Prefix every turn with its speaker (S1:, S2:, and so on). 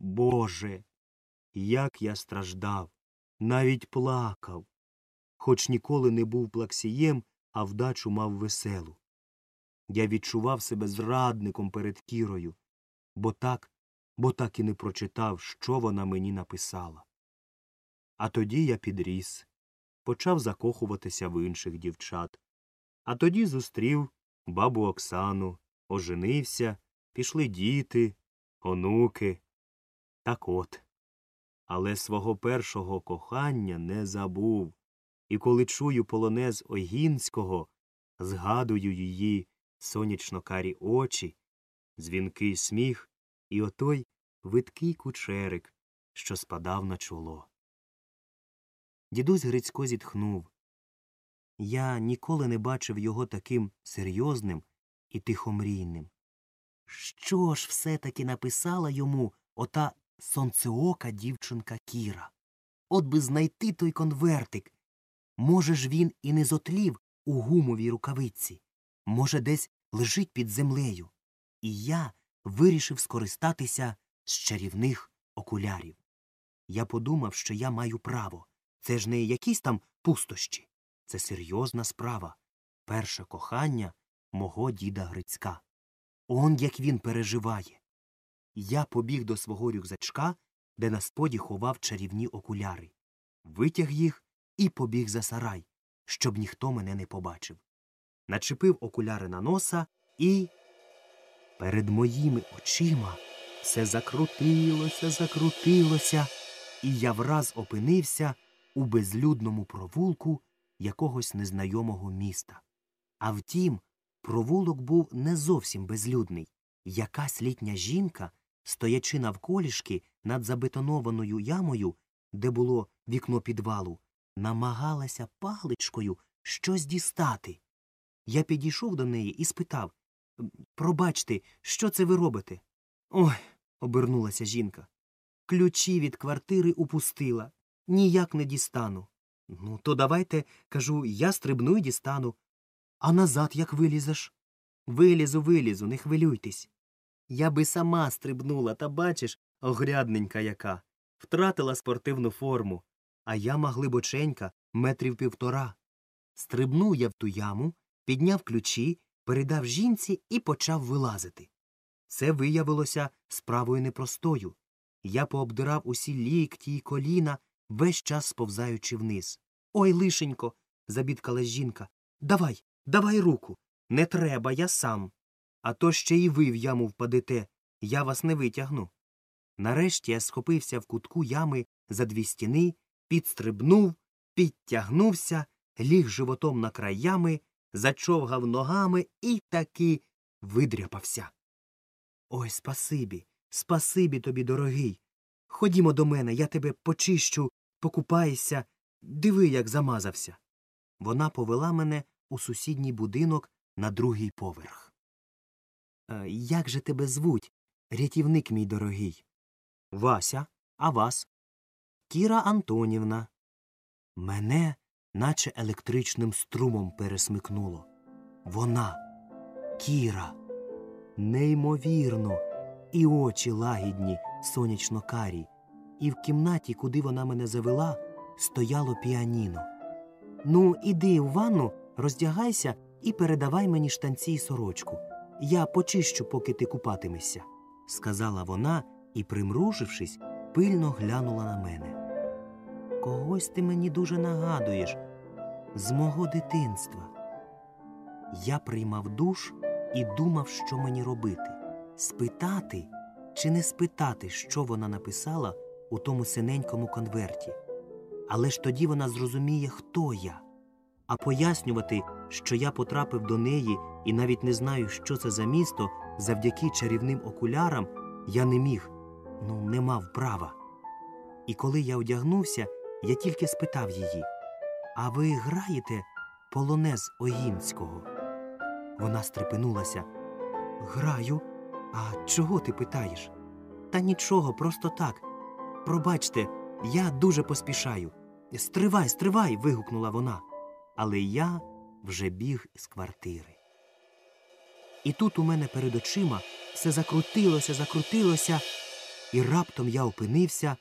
S1: Боже, як я страждав, навіть плакав, хоч ніколи не був плаксієм, а вдачу мав веселу. Я відчував себе зрадником перед Кірою, бо так, бо так і не прочитав, що вона мені написала. А тоді я підріс, почав закохуватися в інших дівчат, а тоді зустрів бабу Оксану, оженився, пішли діти, онуки. Так от. Але свого першого кохання не забув, і коли чую полонез Огінського, згадую її сонячно карі очі, дзвінкий сміх і отой видкий кучерик, що спадав на чоло. Дідусь Грицько зітхнув. Я ніколи не бачив його таким серйозним і тихомрійним. Що ж все таки написала йому ота сонцеока дівчинка Кіра? От би знайти той конвертик. Може ж він і не зотлів у гумовій рукавиці, може, десь лежить під землею. І я вирішив скористатися з чарівних окулярів. Я подумав, що я маю право. Це ж не якісь там пустощі. Це серйозна справа. Перше кохання мого діда Грицька. Он як він переживає. Я побіг до свого рюкзачка, де на споді ховав чарівні окуляри, витяг їх і побіг за сарай, щоб ніхто мене не побачив. Начепив окуляри на носа і. Перед моїми очима все закрутилося, закрутилося, і я враз опинився у безлюдному провулку якогось незнайомого міста. А втім, провулок був не зовсім безлюдний. Якась літня жінка, стоячи навколішки над забетонованою ямою, де було вікно підвалу, намагалася паличкою щось дістати. Я підійшов до неї і спитав Пробачте, що це ви робите? Ой, обернулася жінка. Ключі від квартири упустила. Ніяк не дістану. Ну, то давайте, кажу, я стрибну і дістану. А назад як вилізеш? Вилізу, вилізу, не хвилюйтесь. Я би сама стрибнула, та бачиш, огрядненька яка. Втратила спортивну форму, а яма глибоченька, метрів півтора. Стрибнув я в ту яму, підняв ключі, передав жінці і почав вилазити. Це виявилося справою непростою. Я пообдирав усі лікті й коліна, весь час сповзаючи вниз. Ой, лишенько. забідкала жінка. Давай, давай руку. Не треба, я сам. А то ще й ви в яму впадете. Я вас не витягну. Нарешті я схопився в кутку ями за дві стіни, підстрибнув, підтягнувся, ліг животом на край ями, зачовгав ногами і таки видряпався. Ой, спасибі, спасибі тобі, дорогий. Ходімо до мене, я тебе почищу, покупайся, диви, як замазався. Вона повела мене у сусідній будинок на другий поверх. «Е, Як же тебе звуть, рятівник мій дорогий? Вася, а вас? Кіра Антонівна. Мене наче електричним струмом пересмикнуло. Вона, Кіра, неймовірно, і очі лагідні, сонячно карі, і в кімнаті, куди вона мене завела, стояло піаніно. Ну, іди в ванну, роздягайся і передавай мені штанці й сорочку. Я почищу, поки ти купатимешся, сказала вона і, примружившись, пильно глянула на мене. Когось ти мені дуже нагадуєш з мого дитинства. Я приймав душ і думав, що мені робити спитати чи не спитати, що вона написала у тому синенькому конверті. Але ж тоді вона зрозуміє, хто я. А пояснювати, що я потрапив до неї і навіть не знаю, що це за місто, завдяки чарівним окулярам, я не міг, ну, не мав права. І коли я одягнувся, я тільки спитав її А ви граєте полонез Огінського? Вона стрепенулася. Граю. А чого ти питаєш? Та нічого, просто так. Пробачте, я дуже поспішаю. Стривай, стривай. вигукнула вона. Але я вже біг з квартири. І тут у мене перед очима все закрутилося, закрутилося, і раптом я опинився